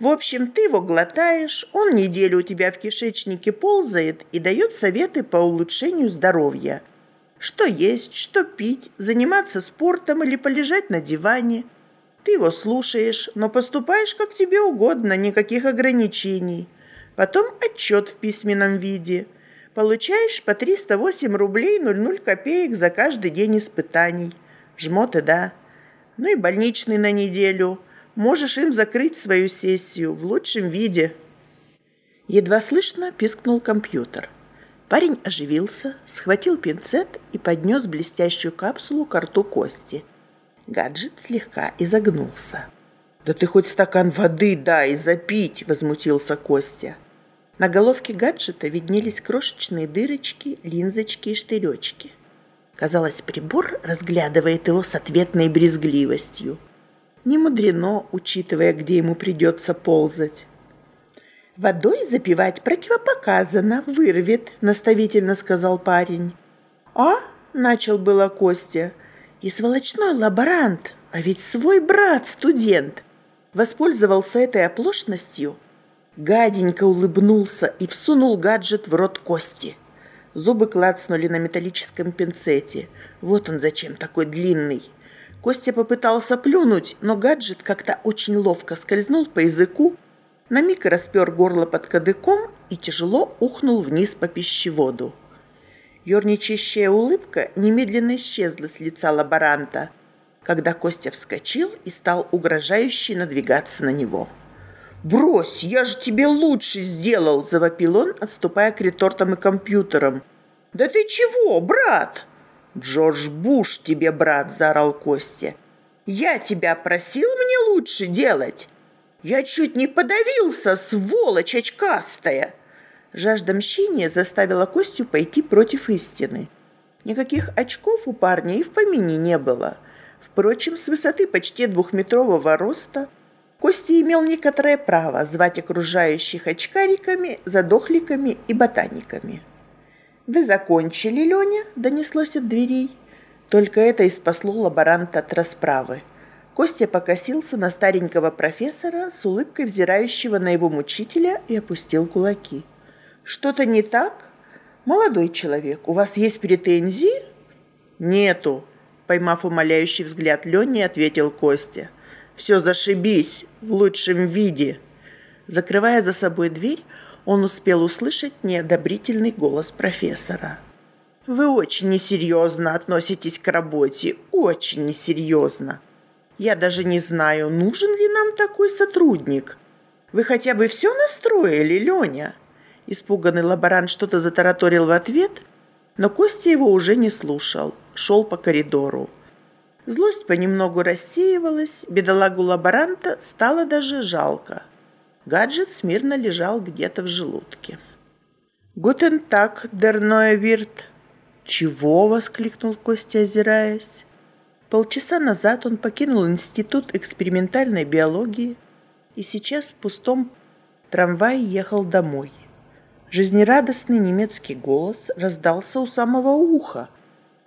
В общем, ты его глотаешь, он неделю у тебя в кишечнике ползает и дает советы по улучшению здоровья. Что есть, что пить, заниматься спортом или полежать на диване. Ты его слушаешь, но поступаешь как тебе угодно, никаких ограничений. Потом отчет в письменном виде. Получаешь по 308 рублей 00 копеек за каждый день испытаний. Жмоты, да. Ну и больничный на неделю – Можешь им закрыть свою сессию в лучшем виде». Едва слышно пискнул компьютер. Парень оживился, схватил пинцет и поднес блестящую капсулу к рту Кости. Гаджет слегка изогнулся. «Да ты хоть стакан воды дай запить!» – возмутился Костя. На головке гаджета виднелись крошечные дырочки, линзочки и штыречки. Казалось, прибор разглядывает его с ответной брезгливостью. Не мудрено, учитывая, где ему придется ползать. «Водой запивать противопоказано, вырвет», — наставительно сказал парень. «А?» — начал было Костя. «И сволочной лаборант, а ведь свой брат-студент». Воспользовался этой оплошностью. Гаденько улыбнулся и всунул гаджет в рот Кости. Зубы клацнули на металлическом пинцете. Вот он зачем такой длинный. Костя попытался плюнуть, но гаджет как-то очень ловко скользнул по языку, на миг распер горло под кадыком и тяжело ухнул вниз по пищеводу. Ёрничащая улыбка немедленно исчезла с лица лаборанта, когда Костя вскочил и стал угрожающе надвигаться на него. «Брось, я же тебе лучше сделал!» – завопил он, отступая к ретортам и компьютерам. «Да ты чего, брат?» «Джордж Буш тебе, брат!» – заорал Костя. «Я тебя просил мне лучше делать! Я чуть не подавился, сволочь очкастая!» Жажда мщения заставила Костю пойти против истины. Никаких очков у парня и в помине не было. Впрочем, с высоты почти двухметрового роста Костя имел некоторое право звать окружающих очкариками, задохликами и ботаниками. «Вы закончили, Леня?» – донеслось от дверей. Только это и спасло лаборанта от расправы. Костя покосился на старенького профессора с улыбкой взирающего на его мучителя и опустил кулаки. «Что-то не так? Молодой человек, у вас есть претензии?» «Нету», – поймав умоляющий взгляд Лени, ответил Костя. «Все зашибись, в лучшем виде». Закрывая за собой дверь, он успел услышать неодобрительный голос профессора. «Вы очень несерьезно относитесь к работе, очень несерьезно. Я даже не знаю, нужен ли нам такой сотрудник. Вы хотя бы все настроили, Леня?» Испуганный лаборант что-то затараторил в ответ, но Костя его уже не слушал, шел по коридору. Злость понемногу рассеивалась, бедолагу лаборанта стало даже жалко. Гаджет смирно лежал где-то в желудке. «Гутен так, дерное вирт!» «Чего?» — воскликнул Костя, озираясь. Полчаса назад он покинул Институт экспериментальной биологии и сейчас в пустом трамвае ехал домой. Жизнерадостный немецкий голос раздался у самого уха,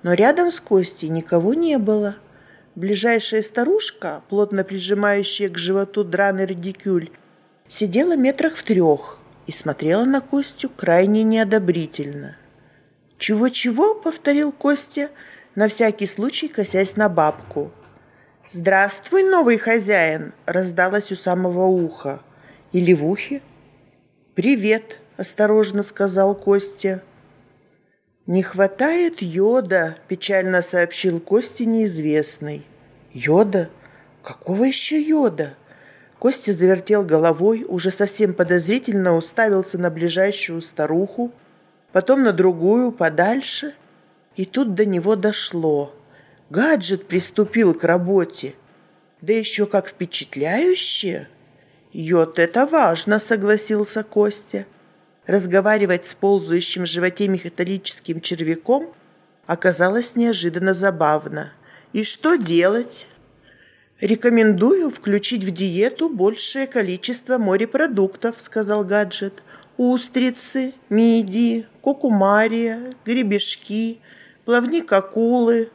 но рядом с Костей никого не было. Ближайшая старушка, плотно прижимающая к животу драный редикюль, сидела метрах в трех и смотрела на Костю крайне неодобрительно. «Чего-чего?» — повторил Костя, на всякий случай косясь на бабку. «Здравствуй, новый хозяин!» — раздалось у самого уха. «Или в ухе?» «Привет!» — осторожно сказал Костя. «Не хватает йода», — печально сообщил Костя неизвестный. «Йода? Какого еще йода?» Костя завертел головой, уже совсем подозрительно уставился на ближайшую старуху, потом на другую, подальше. И тут до него дошло. Гаджет приступил к работе. Да еще как впечатляюще. Йод, это важно, согласился Костя. Разговаривать с ползающим в животе мехатолическим червяком оказалось неожиданно забавно. И что делать? «Рекомендую включить в диету большее количество морепродуктов», — сказал гаджет. «Устрицы, мидии, кукумария, гребешки, плавник акулы,